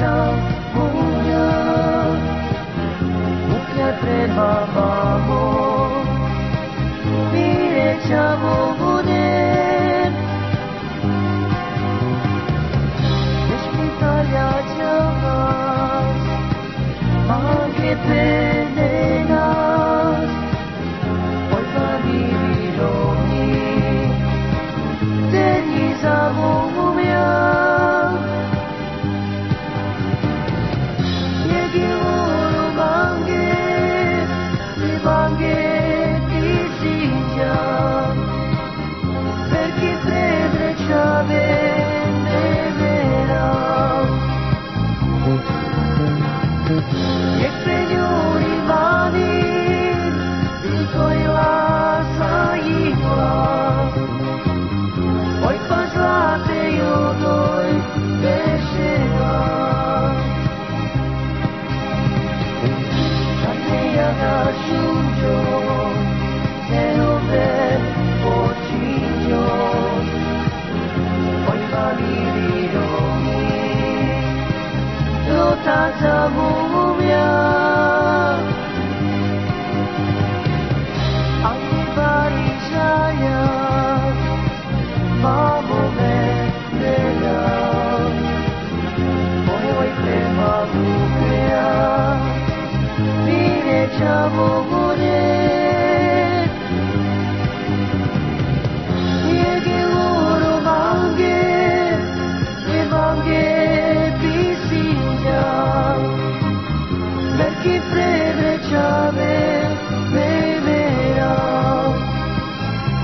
sambungnya Buknya tren mamamu Bire camu budin Despintar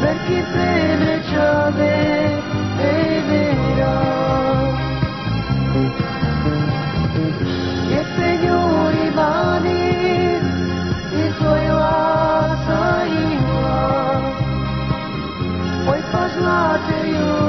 perché preme giove beverò e só vani sair suo asaiwa poi parlate io?